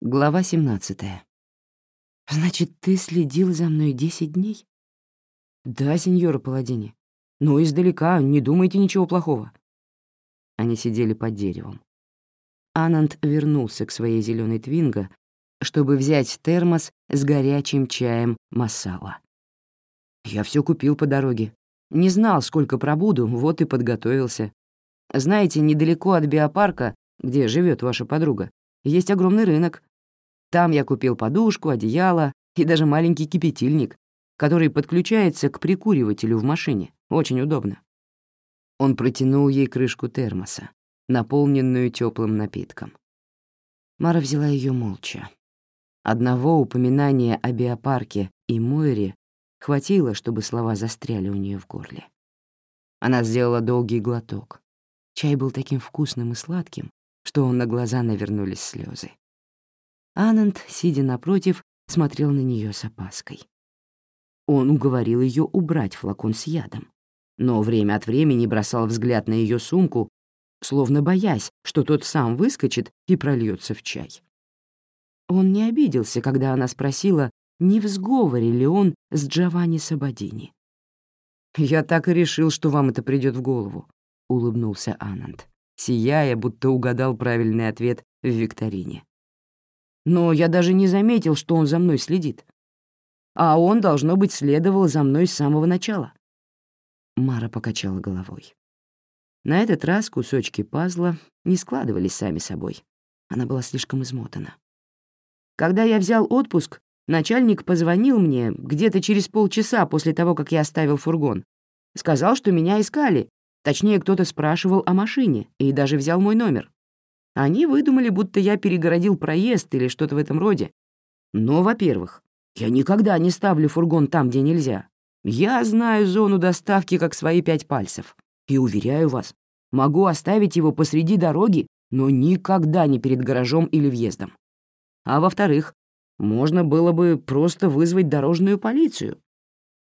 Глава 17. «Значит, ты следил за мной десять дней?» «Да, сеньора Паладини. Но издалека, не думайте ничего плохого». Они сидели под деревом. Ананд вернулся к своей зеленой твинго, чтобы взять термос с горячим чаем масала. «Я все купил по дороге. Не знал, сколько пробуду, вот и подготовился. Знаете, недалеко от биопарка, где живет ваша подруга, есть огромный рынок, там я купил подушку, одеяло и даже маленький кипятильник, который подключается к прикуривателю в машине. Очень удобно. Он протянул ей крышку термоса, наполненную теплым напитком. Мара взяла ее молча. Одного упоминания о биопарке и Мойре хватило, чтобы слова застряли у нее в горле. Она сделала долгий глоток. Чай был таким вкусным и сладким, что на глаза навернулись слезы. Ананд, сидя напротив, смотрел на нее с опаской. Он уговорил ее убрать флакон с ядом, но время от времени бросал взгляд на ее сумку, словно боясь, что тот сам выскочит и прольется в чай. Он не обиделся, когда она спросила, не в сговоре ли он с Джованни Сабадини. «Я так и решил, что вам это придет в голову», — улыбнулся Ананд, сияя, будто угадал правильный ответ в викторине но я даже не заметил, что он за мной следит. А он, должно быть, следовал за мной с самого начала. Мара покачала головой. На этот раз кусочки пазла не складывались сами собой. Она была слишком измотана. Когда я взял отпуск, начальник позвонил мне где-то через полчаса после того, как я оставил фургон. Сказал, что меня искали. Точнее, кто-то спрашивал о машине и даже взял мой номер. Они выдумали, будто я перегородил проезд или что-то в этом роде. Но, во-первых, я никогда не ставлю фургон там, где нельзя. Я знаю зону доставки как свои пять пальцев. И, уверяю вас, могу оставить его посреди дороги, но никогда не перед гаражом или въездом. А во-вторых, можно было бы просто вызвать дорожную полицию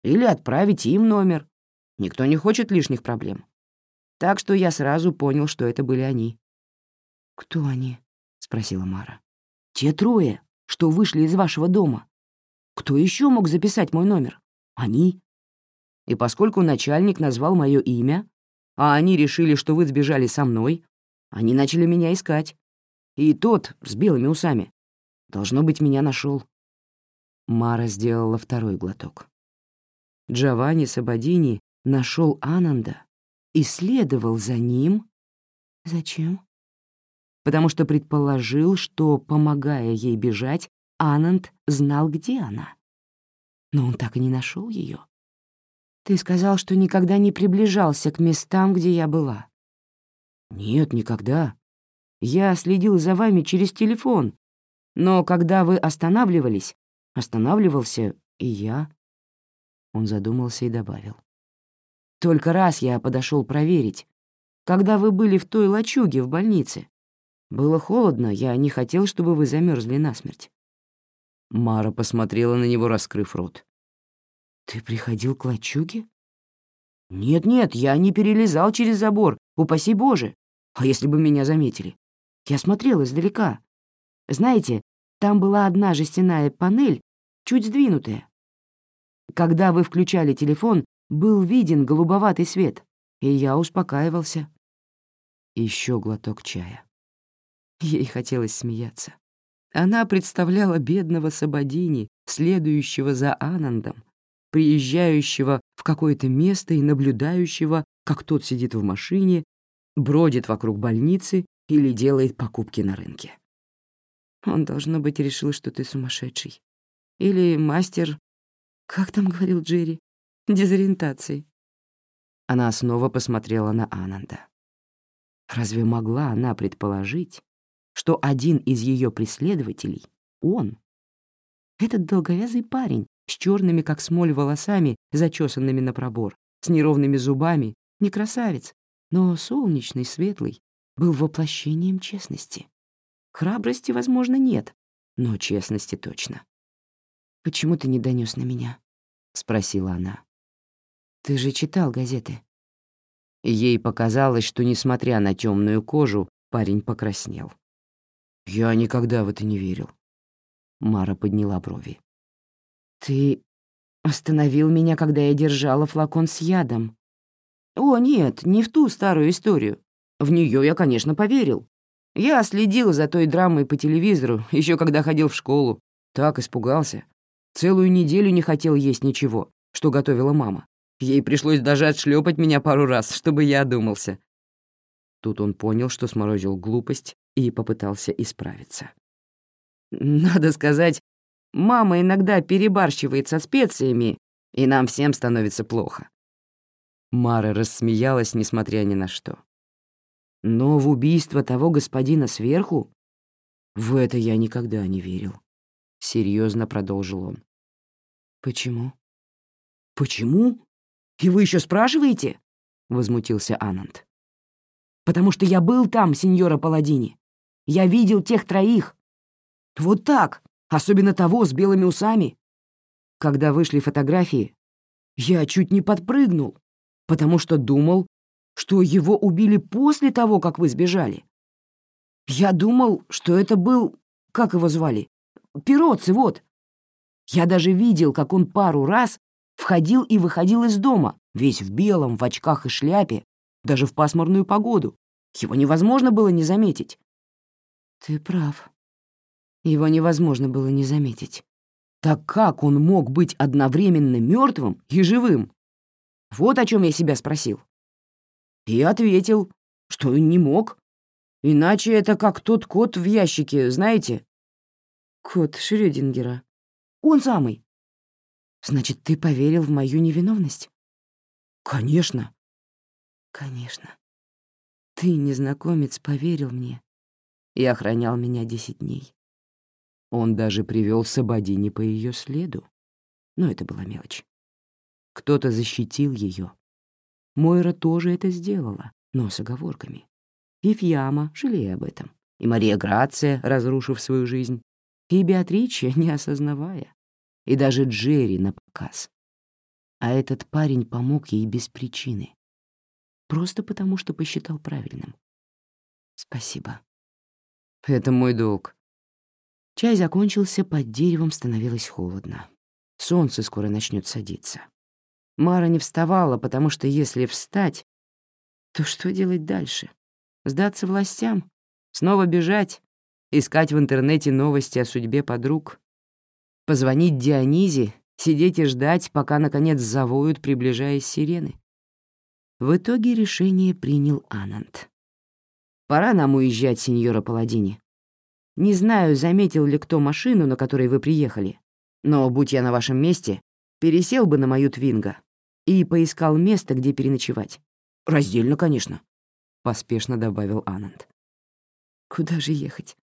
или отправить им номер. Никто не хочет лишних проблем. Так что я сразу понял, что это были они. «Кто они?» — спросила Мара. «Те трое, что вышли из вашего дома. Кто еще мог записать мой номер? Они?» И поскольку начальник назвал мое имя, а они решили, что вы сбежали со мной, они начали меня искать. И тот с белыми усами, должно быть, меня нашел. Мара сделала второй глоток. Джованни Сабадини нашел Ананда и следовал за ним. Зачем? Потому что предположил, что, помогая ей бежать, Ананд знал, где она. Но он так и не нашел ее. Ты сказал, что никогда не приближался к местам, где я была. Нет, никогда. Я следил за вами через телефон. Но когда вы останавливались, останавливался и я. Он задумался и добавил. Только раз я подошел проверить, когда вы были в той лачуге в больнице. Было холодно, я не хотел, чтобы вы замерзли насмерть. Мара посмотрела на него, раскрыв рот. «Ты приходил к лачуге?» «Нет-нет, я не перелезал через забор, упаси Боже. А если бы меня заметили? Я смотрел издалека. Знаете, там была одна жестяная панель, чуть сдвинутая. Когда вы включали телефон, был виден голубоватый свет, и я успокаивался. Еще глоток чая. Ей хотелось смеяться. Она представляла бедного Сабадини, следующего за Анандом, приезжающего в какое-то место и наблюдающего, как тот сидит в машине, бродит вокруг больницы или делает покупки на рынке. Он, должно быть, решил, что ты сумасшедший. Или мастер... Как там говорил Джерри? Дезориентации. Она снова посмотрела на Ананда. Разве могла она предположить, что один из ее преследователей — он. Этот долговязый парень с черными, как смоль, волосами, зачесанными на пробор, с неровными зубами, не красавец, но солнечный, светлый, был воплощением честности. Храбрости, возможно, нет, но честности точно. «Почему ты не донес на меня?» — спросила она. «Ты же читал газеты». Ей показалось, что, несмотря на темную кожу, парень покраснел. Я никогда в это не верил. Мара подняла брови. «Ты остановил меня, когда я держала флакон с ядом. О, нет, не в ту старую историю. В нее я, конечно, поверил. Я следил за той драмой по телевизору, еще когда ходил в школу. Так испугался. Целую неделю не хотел есть ничего, что готовила мама. Ей пришлось даже отшлепать меня пару раз, чтобы я одумался. Тут он понял, что сморозил глупость и попытался исправиться. Надо сказать, мама иногда перебарщивает со специями, и нам всем становится плохо. Мара рассмеялась, несмотря ни на что. Но в убийство того господина сверху? В это я никогда не верил. Серьезно продолжил он. Почему? Почему? И вы еще спрашиваете? Возмутился Ананд. Потому что я был там, сеньора Паладини. Я видел тех троих. Вот так, особенно того с белыми усами. Когда вышли фотографии, я чуть не подпрыгнул, потому что думал, что его убили после того, как вы сбежали. Я думал, что это был... Как его звали? Пироци, вот. Я даже видел, как он пару раз входил и выходил из дома, весь в белом, в очках и шляпе, даже в пасмурную погоду. Его невозможно было не заметить. Ты прав. Его невозможно было не заметить. Так как он мог быть одновременно мертвым и живым? Вот о чем я себя спросил. И ответил, что не мог. Иначе это как тот кот в ящике, знаете? Кот Шрёдингера. Он самый. Значит, ты поверил в мою невиновность? Конечно. Конечно. Ты, незнакомец, поверил мне и охранял меня десять дней. Он даже привел Сабадини по ее следу. Но это была мелочь. Кто-то защитил ее. Мойра тоже это сделала, но с оговорками. И Фьяма, жалея об этом. И Мария Грация, разрушив свою жизнь. И Беатриче, не осознавая. И даже Джерри на показ. А этот парень помог ей без причины. Просто потому, что посчитал правильным. Спасибо. Это мой долг. Чай закончился, под деревом становилось холодно. Солнце скоро начнет садиться. Мара не вставала, потому что если встать, то что делать дальше? Сдаться властям? Снова бежать? Искать в интернете новости о судьбе подруг? Позвонить Дионизе, сидеть и ждать, пока, наконец, завоют, приближаясь сирены? В итоге решение принял Анант. «Пора нам уезжать, сеньора Паладини. Не знаю, заметил ли кто машину, на которой вы приехали, но, будь я на вашем месте, пересел бы на мою твинго и поискал место, где переночевать. Раздельно, конечно», — поспешно добавил Ананд. «Куда же ехать?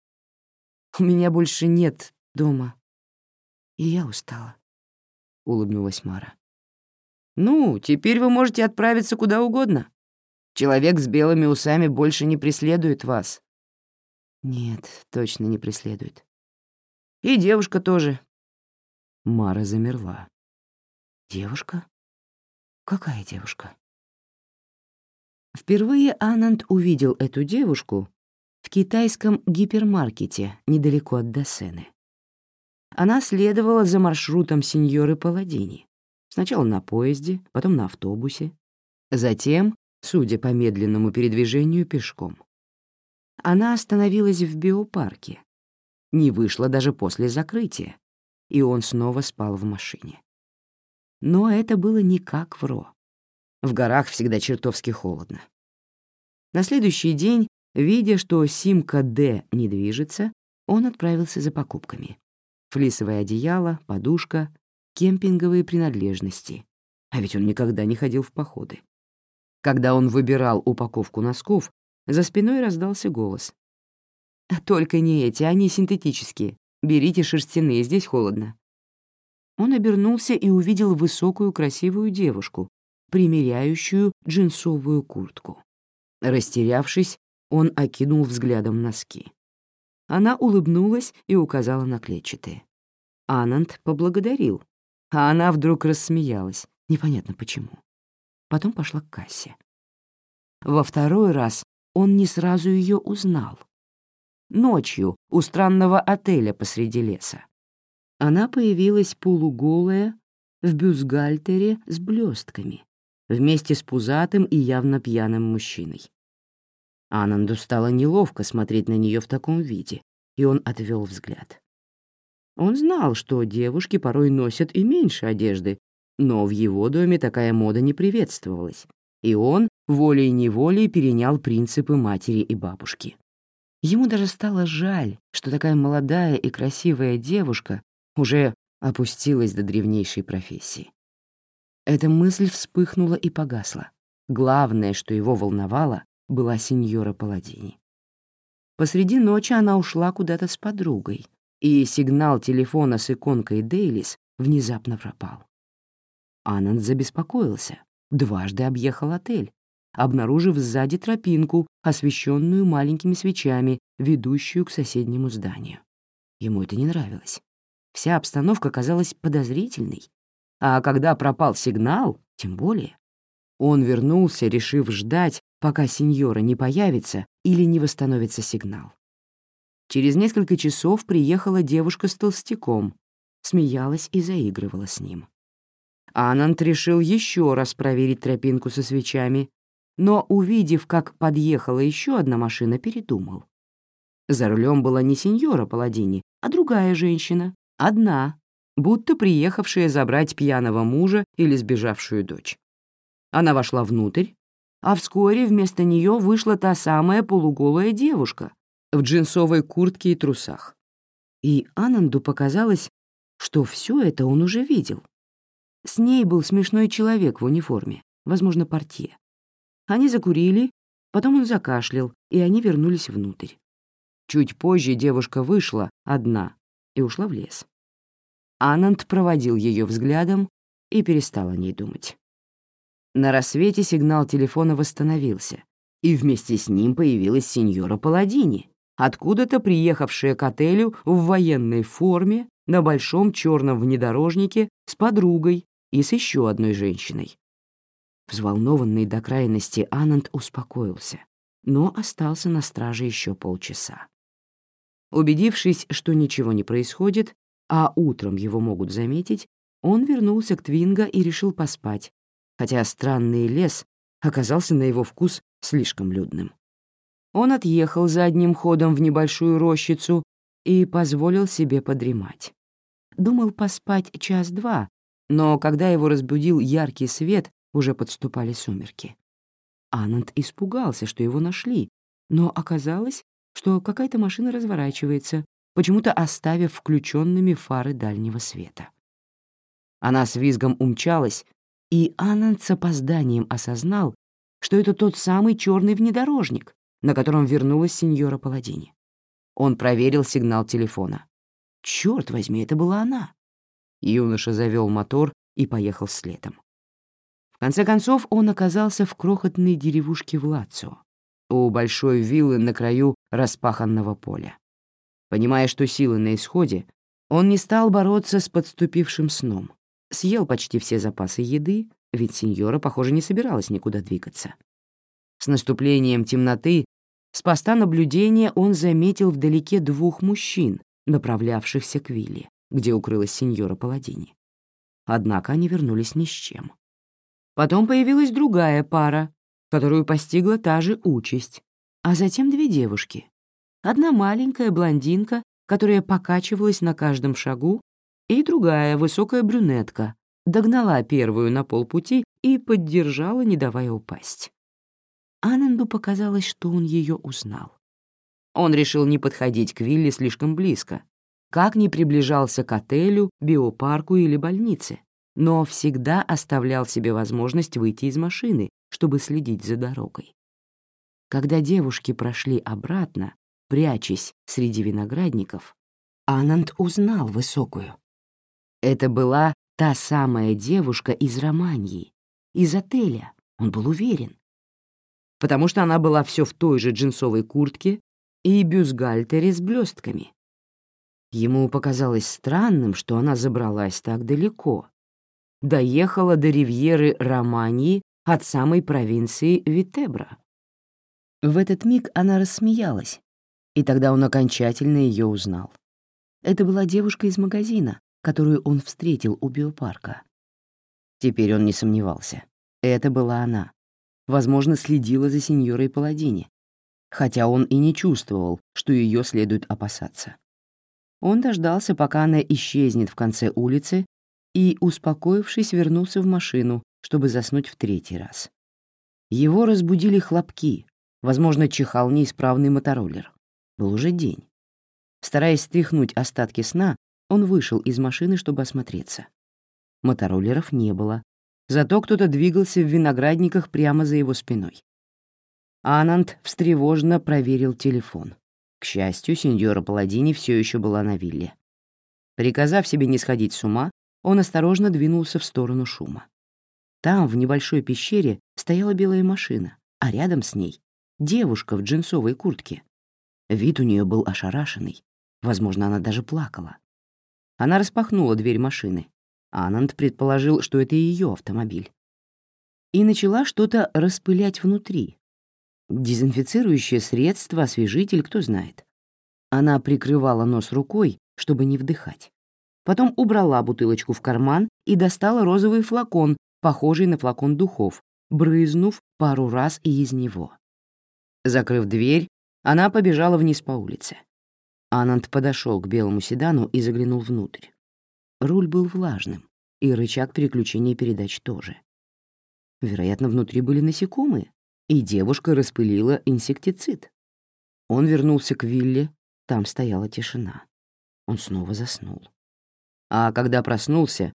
У меня больше нет дома, и я устала», — улыбнулась Мара. «Ну, теперь вы можете отправиться куда угодно. Человек с белыми усами больше не преследует вас». «Нет, точно не преследует». «И девушка тоже». Мара замерла. «Девушка? Какая девушка?» Впервые Ананд увидел эту девушку в китайском гипермаркете недалеко от Досены. Она следовала за маршрутом сеньоры Паладини. Сначала на поезде, потом на автобусе. Затем, судя по медленному передвижению, пешком. Она остановилась в биопарке. Не вышла даже после закрытия, и он снова спал в машине. Но это было не как в Ро. В горах всегда чертовски холодно. На следующий день, видя, что Симка Д не движется, он отправился за покупками. Флисовое одеяло, подушка, кемпинговые принадлежности. А ведь он никогда не ходил в походы. Когда он выбирал упаковку носков, за спиной раздался голос. «Только не эти, они синтетические. Берите шерстяные, здесь холодно». Он обернулся и увидел высокую красивую девушку, примеряющую джинсовую куртку. Растерявшись, он окинул взглядом носки. Она улыбнулась и указала на клетчатые. Ананд поблагодарил, а она вдруг рассмеялась, непонятно почему. Потом пошла к кассе. Во второй раз он не сразу ее узнал. Ночью у странного отеля посреди леса. Она появилась полуголая, в бюстгальтере с блестками, вместе с пузатым и явно пьяным мужчиной. Ананду стало неловко смотреть на нее в таком виде, и он отвел взгляд. Он знал, что девушки порой носят и меньше одежды, но в его доме такая мода не приветствовалась, и он волей-неволей перенял принципы матери и бабушки. Ему даже стало жаль, что такая молодая и красивая девушка уже опустилась до древнейшей профессии. Эта мысль вспыхнула и погасла. Главное, что его волновало, была сеньора Паладини. Посреди ночи она ушла куда-то с подругой, и сигнал телефона с иконкой Дейлис внезапно пропал. Ананд забеспокоился, дважды объехал отель, обнаружив сзади тропинку, освещенную маленькими свечами, ведущую к соседнему зданию. Ему это не нравилось. Вся обстановка казалась подозрительной. А когда пропал сигнал, тем более. Он вернулся, решив ждать, пока сеньора не появится или не восстановится сигнал. Через несколько часов приехала девушка с толстяком, смеялась и заигрывала с ним. Анант решил еще раз проверить тропинку со свечами, но, увидев, как подъехала еще одна машина, передумал. За рулем была не сеньора Паладини, а другая женщина, одна, будто приехавшая забрать пьяного мужа или сбежавшую дочь. Она вошла внутрь, а вскоре вместо нее вышла та самая полуголая девушка в джинсовой куртке и трусах. И Ананду показалось, что все это он уже видел. С ней был смешной человек в униформе, возможно, портье. Они закурили, потом он закашлял, и они вернулись внутрь. Чуть позже девушка вышла одна и ушла в лес. Ананд проводил ее взглядом и перестал о ней думать. На рассвете сигнал телефона восстановился, и вместе с ним появилась сеньора Паладини, откуда-то приехавшая к отелю в военной форме на большом черном внедорожнике с подругой и с еще одной женщиной. Взволнованный до крайности Ананд успокоился, но остался на страже еще полчаса. Убедившись, что ничего не происходит, а утром его могут заметить, он вернулся к Твинга и решил поспать, хотя странный лес оказался на его вкус слишком людным. Он отъехал за одним ходом в небольшую рощицу и позволил себе подремать. Думал поспать час-два, но когда его разбудил яркий свет, уже подступали сумерки. Ананд испугался, что его нашли, но оказалось, что какая-то машина разворачивается, почему-то оставив включенными фары дальнего света. Она с визгом умчалась, и Ананд с опозданием осознал, что это тот самый черный внедорожник, на котором вернулась сеньора Паладини. Он проверил сигнал телефона. Черт возьми, это была она. Юноша завел мотор и поехал следом. В конце концов, он оказался в крохотной деревушке в Лацио, у большой виллы на краю распаханного поля. Понимая, что силы на исходе, он не стал бороться с подступившим сном. Съел почти все запасы еды, ведь сеньора, похоже, не собиралась никуда двигаться. С наступлением темноты с поста наблюдения он заметил вдалеке двух мужчин, направлявшихся к вилле, где укрылась сеньора Паладини. Однако они вернулись ни с чем. Потом появилась другая пара, которую постигла та же участь, а затем две девушки, Одна маленькая блондинка, которая покачивалась на каждом шагу, и другая высокая брюнетка догнала первую на полпути и поддержала, не давая упасть. Ананду показалось, что он ее узнал. Он решил не подходить к Вилли слишком близко, как ни приближался к отелю, биопарку или больнице, но всегда оставлял себе возможность выйти из машины, чтобы следить за дорогой. Когда девушки прошли обратно, прячась среди виноградников, Ананд узнал высокую. Это была та самая девушка из Романьи, из отеля, он был уверен. Потому что она была все в той же джинсовой куртке и бюстгальтере с блестками. Ему показалось странным, что она забралась так далеко. Доехала до ривьеры Романьи от самой провинции Витебра. В этот миг она рассмеялась, и тогда он окончательно ее узнал. Это была девушка из магазина, которую он встретил у биопарка. Теперь он не сомневался. Это была она. Возможно, следила за сеньорой Паладини, хотя он и не чувствовал, что ее следует опасаться. Он дождался, пока она исчезнет в конце улицы, и, успокоившись, вернулся в машину, чтобы заснуть в третий раз. Его разбудили хлопки, возможно, чихал неисправный мотороллер. Был уже день. Стараясь стряхнуть остатки сна, он вышел из машины, чтобы осмотреться. Мотороллеров не было, зато кто-то двигался в виноградниках прямо за его спиной. Ананд встревоженно проверил телефон. К счастью, сеньора Паладини все еще была на вилле. Приказав себе не сходить с ума, он осторожно двинулся в сторону шума. Там, в небольшой пещере, стояла белая машина, а рядом с ней — девушка в джинсовой куртке. Вид у нее был ошарашенный. Возможно, она даже плакала. Она распахнула дверь машины. Ананд предположил, что это ее автомобиль. И начала что-то распылять внутри, Дезинфицирующее средство, освежитель, кто знает. Она прикрывала нос рукой, чтобы не вдыхать. Потом убрала бутылочку в карман и достала розовый флакон, похожий на флакон духов, брызнув пару раз и из него. Закрыв дверь, она побежала вниз по улице. Ананд подошел к белому седану и заглянул внутрь. Руль был влажным, и рычаг переключения передач тоже. Вероятно, внутри были насекомые, и девушка распылила инсектицид. Он вернулся к вилле, там стояла тишина. Он снова заснул. А когда проснулся,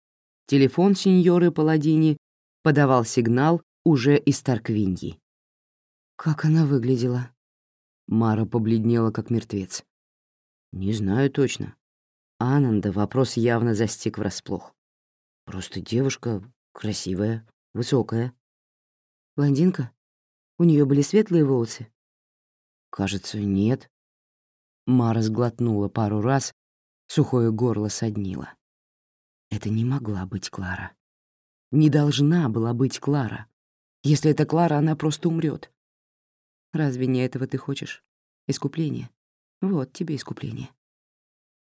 телефон сеньоры Паладини подавал сигнал уже из Тарквиньи. Как она выглядела? Мара побледнела, как мертвец. Не знаю точно. Ананда вопрос явно застиг врасплох. Просто девушка красивая, высокая. Блондинка? У нее были светлые волосы? Кажется, нет. Мара сглотнула пару раз, сухое горло соднило. Это не могла быть Клара. Не должна была быть Клара. Если это Клара, она просто умрет. Разве не этого ты хочешь? Искупление? Вот тебе искупление.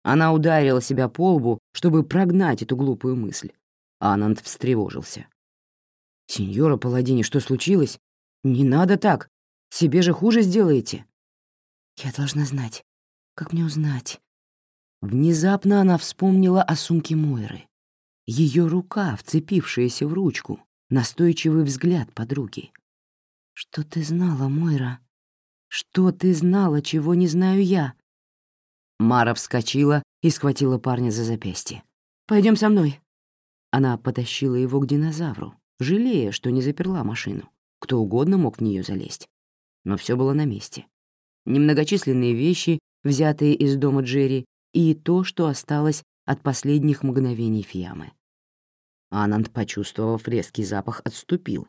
Она ударила себя по лбу, чтобы прогнать эту глупую мысль. Ананд встревожился. «Сеньора Паладини, что случилось? «Не надо так. Себе же хуже сделаете». «Я должна знать. Как мне узнать?» Внезапно она вспомнила о сумке Мойры. Ее рука, вцепившаяся в ручку, настойчивый взгляд подруги. «Что ты знала, Мойра? Что ты знала, чего не знаю я?» Мара вскочила и схватила парня за запястье. Пойдем со мной». Она потащила его к динозавру, жалея, что не заперла машину. Кто угодно мог в нее залезть. Но все было на месте. Немногочисленные вещи, взятые из дома Джерри, и то, что осталось от последних мгновений Фиамы. Ананд, почувствовав резкий запах, отступил.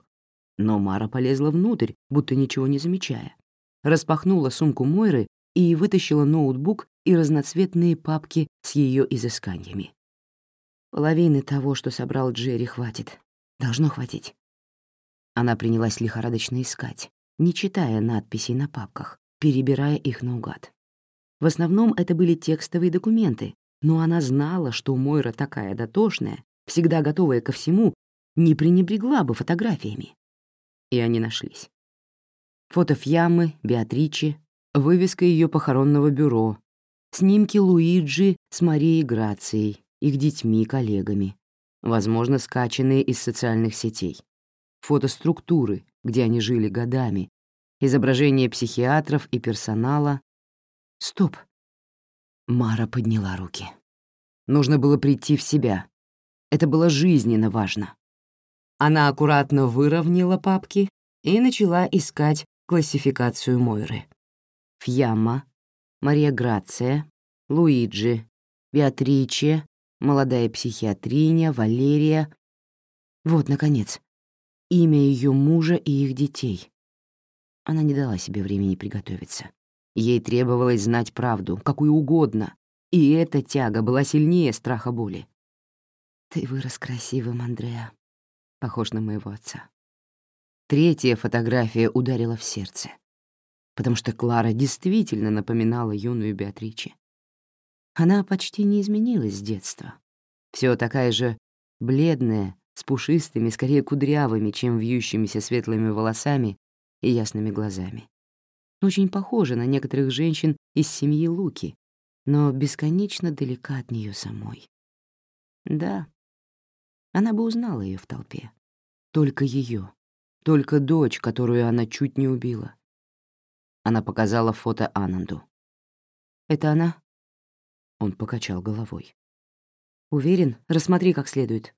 Но Мара полезла внутрь, будто ничего не замечая. Распахнула сумку Мойры и вытащила ноутбук и разноцветные папки с ее изысканиями. Половины того, что собрал Джерри, хватит. Должно хватить. Она принялась лихорадочно искать, не читая надписей на папках, перебирая их наугад. В основном это были текстовые документы, но она знала, что Мойра такая дотошная, всегда готовая ко всему, не пренебрегла бы фотографиями. И они нашлись. Фото Фьямы, Беатричи, вывеска ее похоронного бюро, снимки Луиджи с Марией Грацией, их детьми, коллегами, возможно, скачанные из социальных сетей фотоструктуры, где они жили годами, изображения психиатров и персонала. Стоп. Мара подняла руки. Нужно было прийти в себя. Это было жизненно важно. Она аккуратно выровняла папки и начала искать классификацию Мойры. Фьяма, Мария Грация, Луиджи, Беатриче, молодая психиатриня, Валерия. Вот, наконец, имя ее мужа и их детей. Она не дала себе времени приготовиться. Ей требовалось знать правду, какую угодно, и эта тяга была сильнее страха боли. «Ты вырос красивым, Андреа, похож на моего отца». Третья фотография ударила в сердце, потому что Клара действительно напоминала юную Беатриче. Она почти не изменилась с детства. Все такая же бледная, с пушистыми, скорее кудрявыми, чем вьющимися светлыми волосами и ясными глазами. Очень похожа на некоторых женщин из семьи Луки, но бесконечно далека от нее самой. Да, она бы узнала ее в толпе. Только ее, только дочь, которую она чуть не убила. Она показала фото Ананду. «Это она?» Он покачал головой. «Уверен? Рассмотри как следует».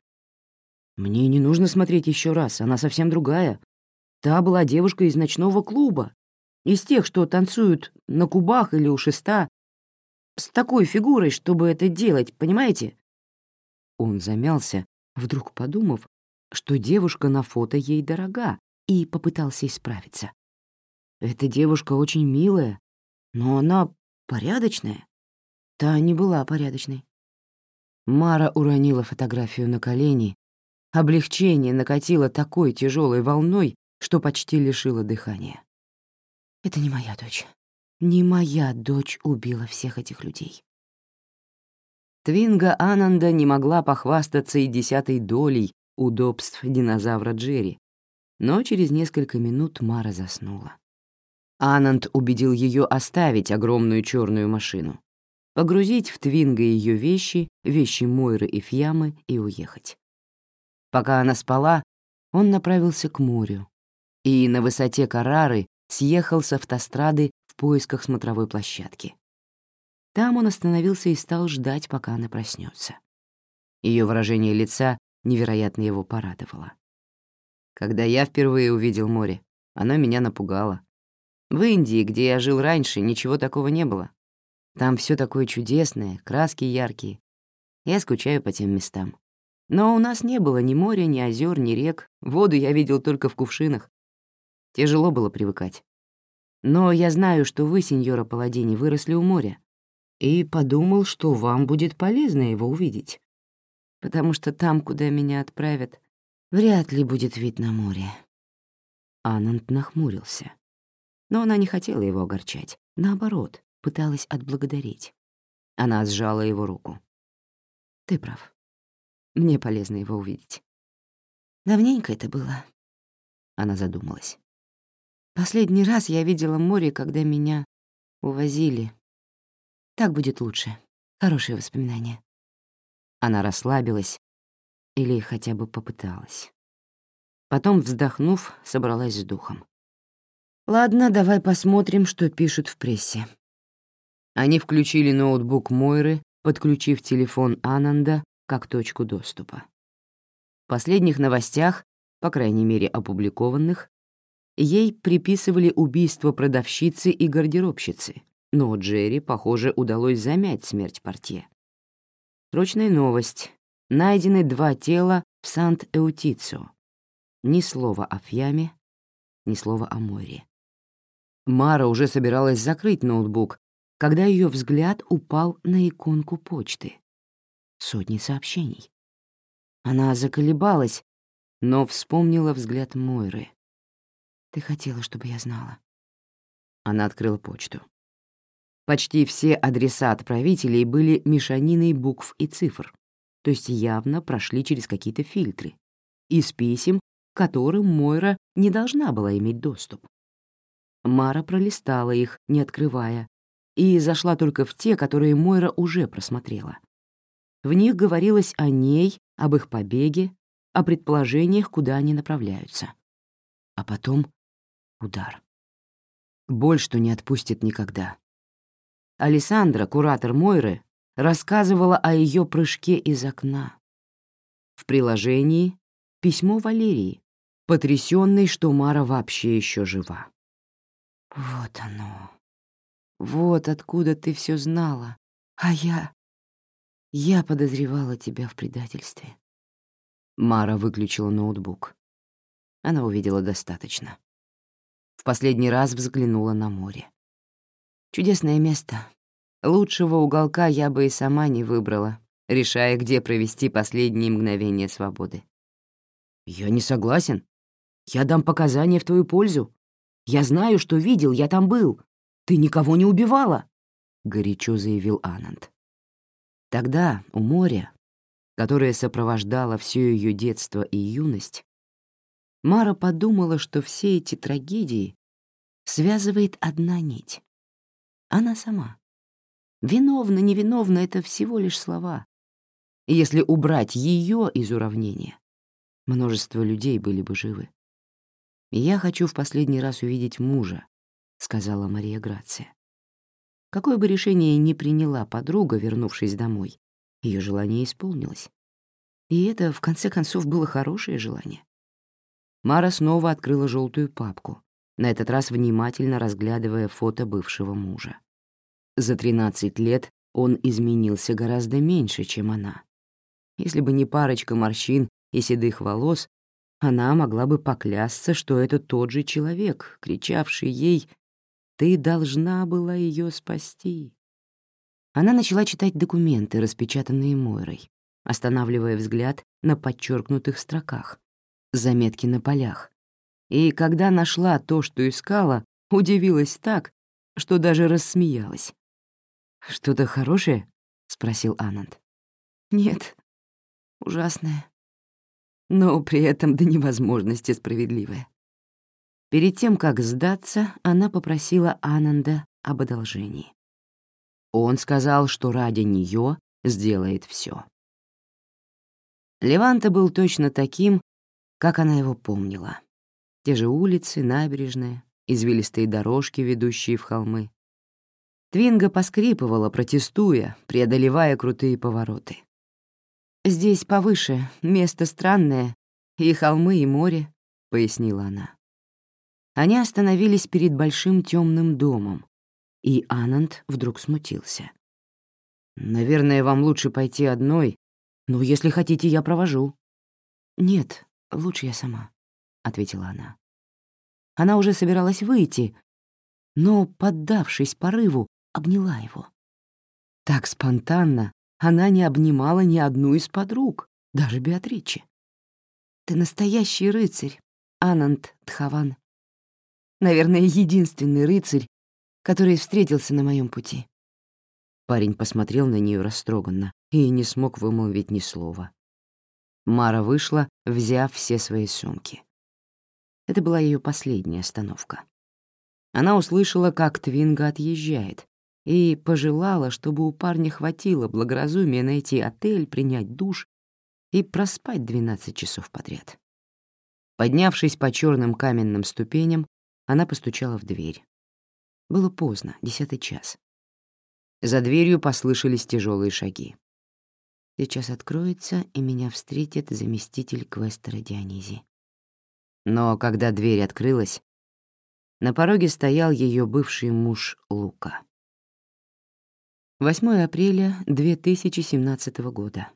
«Мне не нужно смотреть еще раз, она совсем другая. Та была девушка из ночного клуба, из тех, что танцуют на кубах или у шеста, с такой фигурой, чтобы это делать, понимаете?» Он замялся, вдруг подумав, что девушка на фото ей дорога, и попытался исправиться. «Эта девушка очень милая, но она порядочная». Та не была порядочной. Мара уронила фотографию на колени. Облегчение накатило такой тяжелой волной, что почти лишило дыхания. «Это не моя дочь. Не моя дочь убила всех этих людей». Твинга Ананда не могла похвастаться и десятой долей удобств динозавра Джерри, но через несколько минут Мара заснула. Ананд убедил ее оставить огромную черную машину погрузить в Твинга ее вещи, вещи Мойры и Фьямы и уехать. Пока она спала, он направился к морю и на высоте Карары съехал с автострады в поисках смотровой площадки. Там он остановился и стал ждать, пока она проснется. Ее выражение лица невероятно его порадовало. Когда я впервые увидел море, оно меня напугало. В Индии, где я жил раньше, ничего такого не было. Там все такое чудесное, краски яркие. Я скучаю по тем местам. Но у нас не было ни моря, ни озер, ни рек. Воду я видел только в кувшинах. Тяжело было привыкать. Но я знаю, что вы, сеньора Паладини, выросли у моря. И подумал, что вам будет полезно его увидеть. Потому что там, куда меня отправят, вряд ли будет вид на море. Ананд нахмурился. Но она не хотела его огорчать. Наоборот, пыталась отблагодарить. Она сжала его руку. «Ты прав. Мне полезно его увидеть». «Давненько это было». Она задумалась. «Последний раз я видела море, когда меня увозили. Так будет лучше. Хорошие воспоминания». Она расслабилась или хотя бы попыталась. Потом, вздохнув, собралась с духом. «Ладно, давай посмотрим, что пишут в прессе». Они включили ноутбук Мойры, подключив телефон Ананда как точку доступа. В последних новостях, по крайней мере опубликованных, ей приписывали убийство продавщицы и гардеробщицы, но Джерри, похоже, удалось замять смерть портье. Срочная новость. Найдены два тела в Сант-Эутицо. Ни слова о Фьяме, ни слова о Мойре. Мара уже собиралась закрыть ноутбук, когда ее взгляд упал на иконку почты. Сотни сообщений. Она заколебалась, но вспомнила взгляд Мойры. «Ты хотела, чтобы я знала». Она открыла почту. Почти все адреса отправителей были мешаниной букв и цифр, то есть явно прошли через какие-то фильтры, из писем, к которым Мойра не должна была иметь доступ. Мара пролистала их, не открывая, и зашла только в те, которые Мойра уже просмотрела. В них говорилось о ней, об их побеге, о предположениях, куда они направляются. А потом удар. Боль, что не отпустит никогда. Александра, куратор Мойры, рассказывала о ее прыжке из окна. В приложении письмо Валерии, потрясенной, что Мара вообще еще жива. Вот оно. Вот откуда ты все знала. А я... Я подозревала тебя в предательстве. Мара выключила ноутбук. Она увидела достаточно. В последний раз взглянула на море. Чудесное место. Лучшего уголка я бы и сама не выбрала, решая, где провести последние мгновения свободы. «Я не согласен. Я дам показания в твою пользу. Я знаю, что видел, я там был. Ты никого не убивала!» — горячо заявил Ананд. Тогда, у моря, которая сопровождала все ее детство и юность, Мара подумала, что все эти трагедии связывает одна нить. Она сама. Виновна, невиновна — это всего лишь слова. Если убрать ее из уравнения, множество людей были бы живы. «Я хочу в последний раз увидеть мужа», — сказала Мария Грация. Какое бы решение ни приняла подруга, вернувшись домой, ее желание исполнилось. И это, в конце концов, было хорошее желание. Мара снова открыла желтую папку, на этот раз внимательно разглядывая фото бывшего мужа. За 13 лет он изменился гораздо меньше, чем она. Если бы не парочка морщин и седых волос, она могла бы поклясться, что это тот же человек, кричавший ей «Ты должна была ее спасти». Она начала читать документы, распечатанные Мойрой, останавливая взгляд на подчеркнутых строках, заметки на полях. И когда нашла то, что искала, удивилась так, что даже рассмеялась. «Что-то хорошее?» — спросил Ананд. «Нет, ужасное, но при этом до невозможности справедливое». Перед тем, как сдаться, она попросила Ананда об одолжении. Он сказал, что ради нее сделает все. Леванта был точно таким, как она его помнила. Те же улицы, набережная, извилистые дорожки, ведущие в холмы. Твинга поскрипывала, протестуя, преодолевая крутые повороты. «Здесь повыше, место странное, и холмы, и море», — пояснила она. Они остановились перед большим темным домом, и Ананд вдруг смутился. «Наверное, вам лучше пойти одной, но если хотите, я провожу». «Нет, лучше я сама», — ответила она. Она уже собиралась выйти, но, поддавшись порыву, обняла его. Так спонтанно она не обнимала ни одну из подруг, даже Беатричи. «Ты настоящий рыцарь, Анант Тхаван. Наверное, единственный рыцарь, который встретился на моем пути». Парень посмотрел на нее растроганно и не смог вымолвить ни слова. Мара вышла, взяв все свои сумки. Это была ее последняя остановка. Она услышала, как Твинга отъезжает, и пожелала, чтобы у парня хватило благоразумия найти отель, принять душ и проспать 12 часов подряд. Поднявшись по черным каменным ступеням, она постучала в дверь. Было поздно, десятый час. За дверью послышались тяжелые шаги. Сейчас откроется, и меня встретит заместитель квестера Дионизи. Но когда дверь открылась, на пороге стоял ее бывший муж Лука. 8 апреля 2017 года.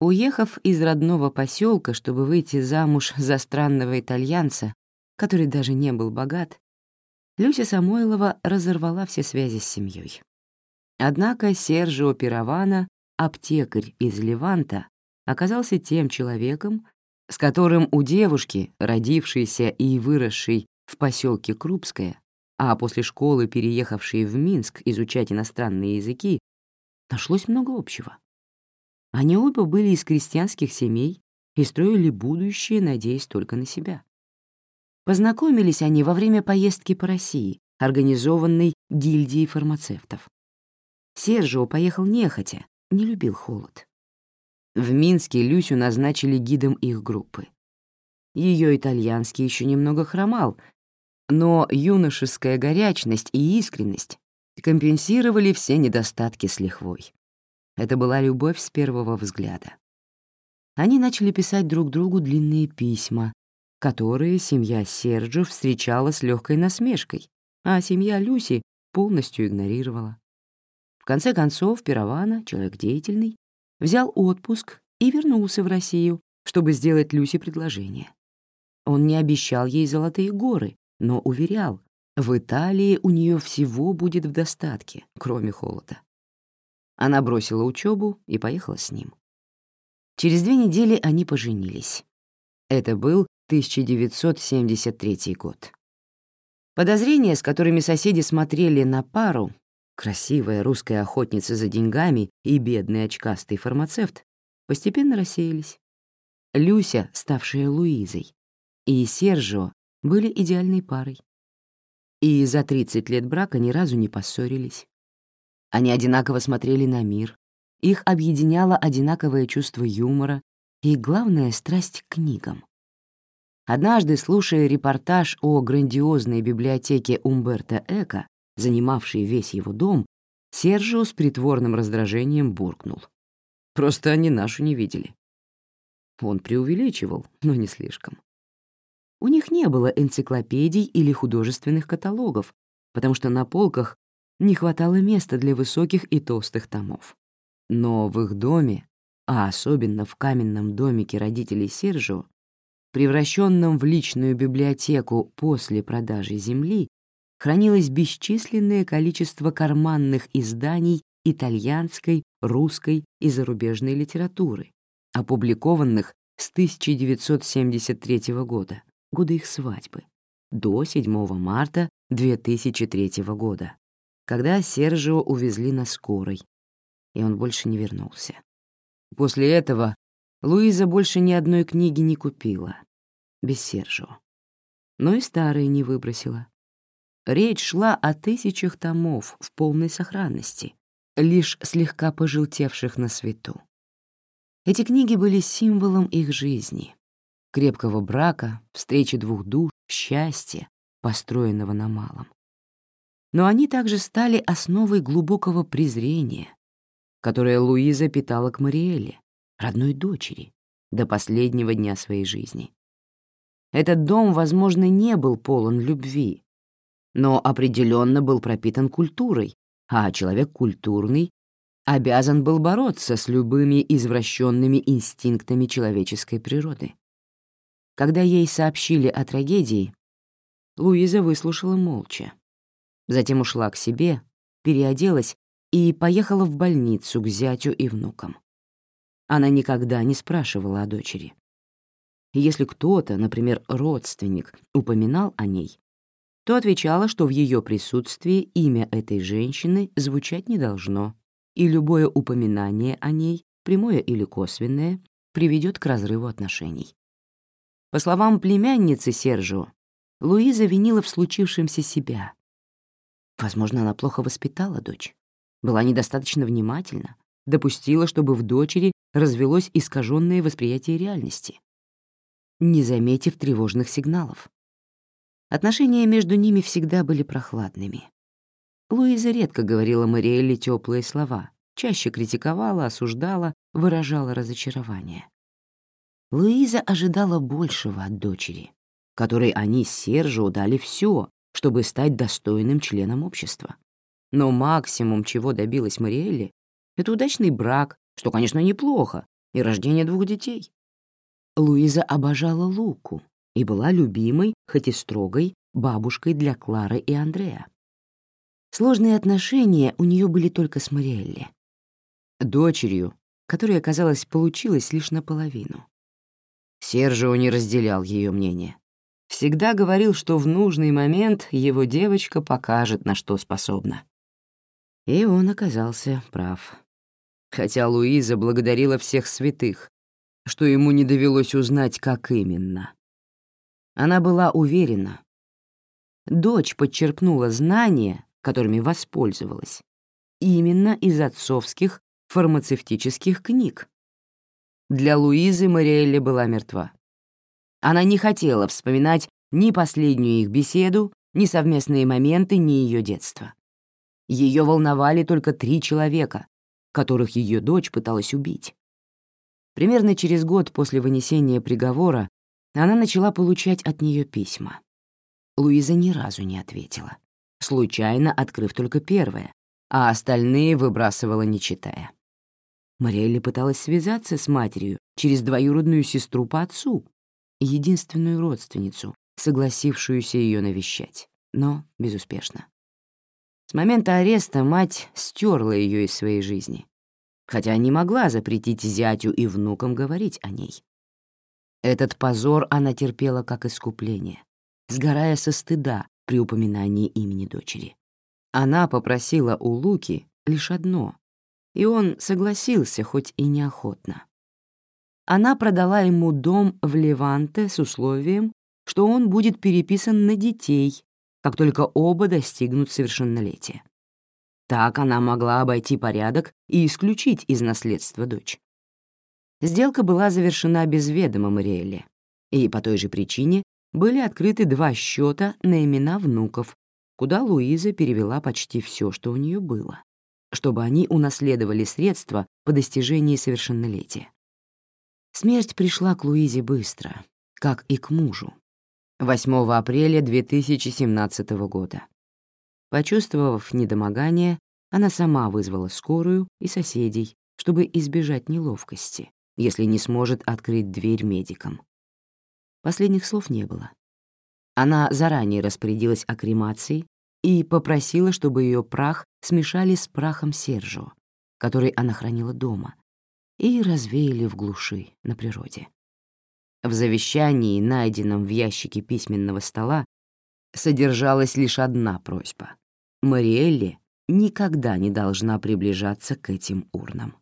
Уехав из родного поселка, чтобы выйти замуж за странного итальянца, который даже не был богат, Люся Самойлова разорвала все связи с семьей. Однако Сержио Пиравана, аптекарь из Леванта, оказался тем человеком, с которым у девушки, родившейся и выросшей в поселке Крупское, а после школы переехавшей в Минск изучать иностранные языки, нашлось много общего. Они оба были из крестьянских семей и строили будущее, надеясь только на себя. Познакомились они во время поездки по России, организованной гильдией фармацевтов. Сержио поехал нехотя, не любил холод. В Минске Люсю назначили гидом их группы. Ее итальянский еще немного хромал, но юношеская горячность и искренность компенсировали все недостатки с лихвой. Это была любовь с первого взгляда. Они начали писать друг другу длинные письма, которые семья Серджо встречала с легкой насмешкой, а семья Люси полностью игнорировала. В конце концов, Пиравана, человек деятельный, взял отпуск и вернулся в Россию, чтобы сделать Люсе предложение. Он не обещал ей золотые горы, но уверял, в Италии у нее всего будет в достатке, кроме холода. Она бросила учебу и поехала с ним. Через две недели они поженились. Это был 1973 год. Подозрения, с которыми соседи смотрели на пару, красивая русская охотница за деньгами и бедный очкастый фармацевт, постепенно рассеялись. Люся, ставшая Луизой, и Сержио были идеальной парой. И за 30 лет брака ни разу не поссорились. Они одинаково смотрели на мир, их объединяло одинаковое чувство юмора и, главное, страсть к книгам. Однажды, слушая репортаж о грандиозной библиотеке Умберто Эко, занимавшей весь его дом, Сержио с притворным раздражением буркнул. «Просто они нашу не видели». Он преувеличивал, но не слишком. У них не было энциклопедий или художественных каталогов, потому что на полках не хватало места для высоких и толстых томов. Но в их доме, а особенно в каменном домике родителей Сержио, превращенном в личную библиотеку после продажи земли, хранилось бесчисленное количество карманных изданий итальянской, русской и зарубежной литературы, опубликованных с 1973 года, года их свадьбы, до 7 марта 2003 года, когда Сержио увезли на скорой, и он больше не вернулся. После этого Луиза больше ни одной книги не купила, без Сержио. Но и старые не выбросила. Речь шла о тысячах томов в полной сохранности, лишь слегка пожелтевших на свету. Эти книги были символом их жизни, крепкого брака, встречи двух душ, счастья, построенного на малом. Но они также стали основой глубокого презрения, которое Луиза питала к Мариэле, родной дочери, до последнего дня своей жизни. Этот дом, возможно, не был полон любви, но определенно был пропитан культурой, а человек культурный обязан был бороться с любыми извращенными инстинктами человеческой природы. Когда ей сообщили о трагедии, Луиза выслушала молча. Затем ушла к себе, переоделась и поехала в больницу к зятю и внукам. Она никогда не спрашивала о дочери. Если кто-то, например, родственник, упоминал о ней, то отвечала, что в ее присутствии имя этой женщины звучать не должно, и любое упоминание о ней, прямое или косвенное, приведет к разрыву отношений. По словам племянницы Сержио, Луиза винила в случившемся себя. Возможно, она плохо воспитала дочь, была недостаточно внимательна, допустила, чтобы в дочери развелось искаженное восприятие реальности, не заметив тревожных сигналов. Отношения между ними всегда были прохладными. Луиза редко говорила Мариэлле теплые слова, чаще критиковала, осуждала, выражала разочарование. Луиза ожидала большего от дочери, которой они с Сержио дали все, чтобы стать достойным членом общества. Но максимум, чего добилась Мариэлли, это удачный брак, что, конечно, неплохо, и рождение двух детей. Луиза обожала Луку, и была любимой, хоть и строгой, бабушкой для Клары и Андрея. Сложные отношения у нее были только с Мариэлли. Дочерью, которая, казалось, получилась лишь наполовину. Сержио не разделял ее мнение. Всегда говорил, что в нужный момент его девочка покажет, на что способна. И он оказался прав. Хотя Луиза благодарила всех святых, что ему не довелось узнать, как именно. Она была уверена. Дочь подчеркнула знания, которыми воспользовалась, именно из отцовских фармацевтических книг. Для Луизы Мариэлли была мертва. Она не хотела вспоминать ни последнюю их беседу, ни совместные моменты, ни ее детство. Ее волновали только три человека, которых ее дочь пыталась убить. Примерно через год после вынесения приговора она начала получать от нее письма. Луиза ни разу не ответила, случайно открыв только первое, а остальные выбрасывала, не читая. Мариэлли пыталась связаться с матерью через двоюродную сестру по отцу, единственную родственницу, согласившуюся ее навещать, но безуспешно. С момента ареста мать стерла ее из своей жизни, хотя не могла запретить зятю и внукам говорить о ней. Этот позор она терпела как искупление, сгорая со стыда при упоминании имени дочери. Она попросила у Луки лишь одно, и он согласился, хоть и неохотно она продала ему дом в Леванте с условием, что он будет переписан на детей, как только оба достигнут совершеннолетия. Так она могла обойти порядок и исключить из наследства дочь. Сделка была завершена без ведома Мариэле, и по той же причине были открыты два счета на имена внуков, куда Луиза перевела почти все, что у нее было, чтобы они унаследовали средства по достижении совершеннолетия. Смерть пришла к Луизе быстро, как и к мужу, 8 апреля 2017 года. Почувствовав недомогание, она сама вызвала скорую и соседей, чтобы избежать неловкости, если не сможет открыть дверь медикам. Последних слов не было. Она заранее распорядилась о кремации и попросила, чтобы ее прах смешали с прахом Сержо, который она хранила дома, и развеяли в глуши на природе. В завещании, найденном в ящике письменного стола, содержалась лишь одна просьба. Мариэлли никогда не должна приближаться к этим урнам.